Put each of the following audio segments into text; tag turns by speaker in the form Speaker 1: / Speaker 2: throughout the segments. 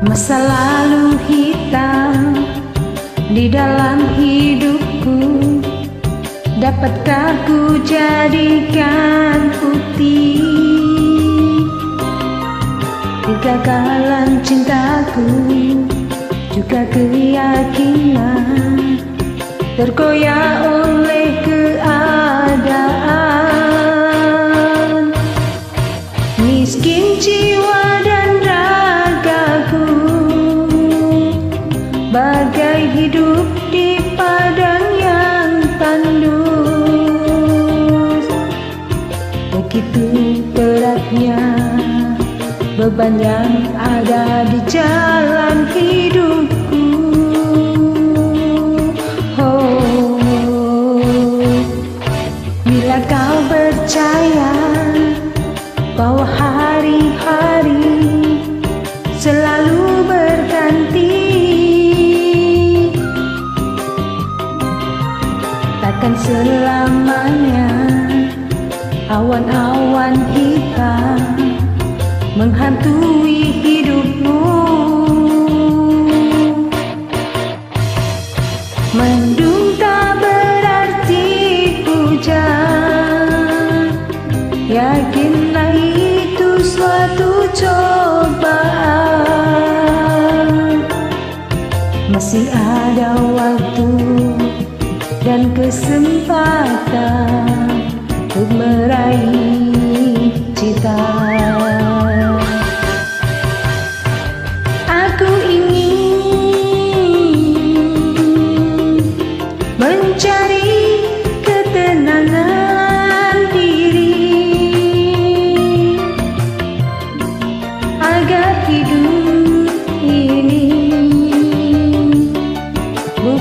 Speaker 1: Masa lalu hitam di dalam hidupku. Dapatkah ku jadikan putih? Kegagalan cintaku Juga keyakinan Terkoyak oleh keadaan beban yang ada di jalan hidupku. Oh, bila kau percaya bahwa hari-hari selalu berganti takkan selamanya Awan-awan hitam menghantui hidupmu. Mendung tak berarti hujan Yakinlah itu suatu cobaan. Masih ada waktu dan kesempatan untuk meraih cita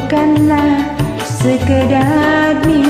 Speaker 1: bukanlah sekedar mimpi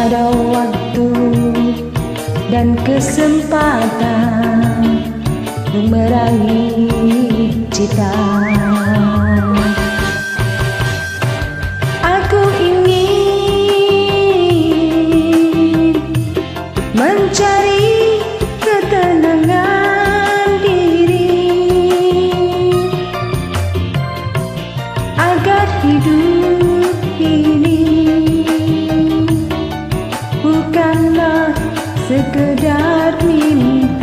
Speaker 1: ada waktu dan kesempatan Untuk meraih cita sekedar mimpi.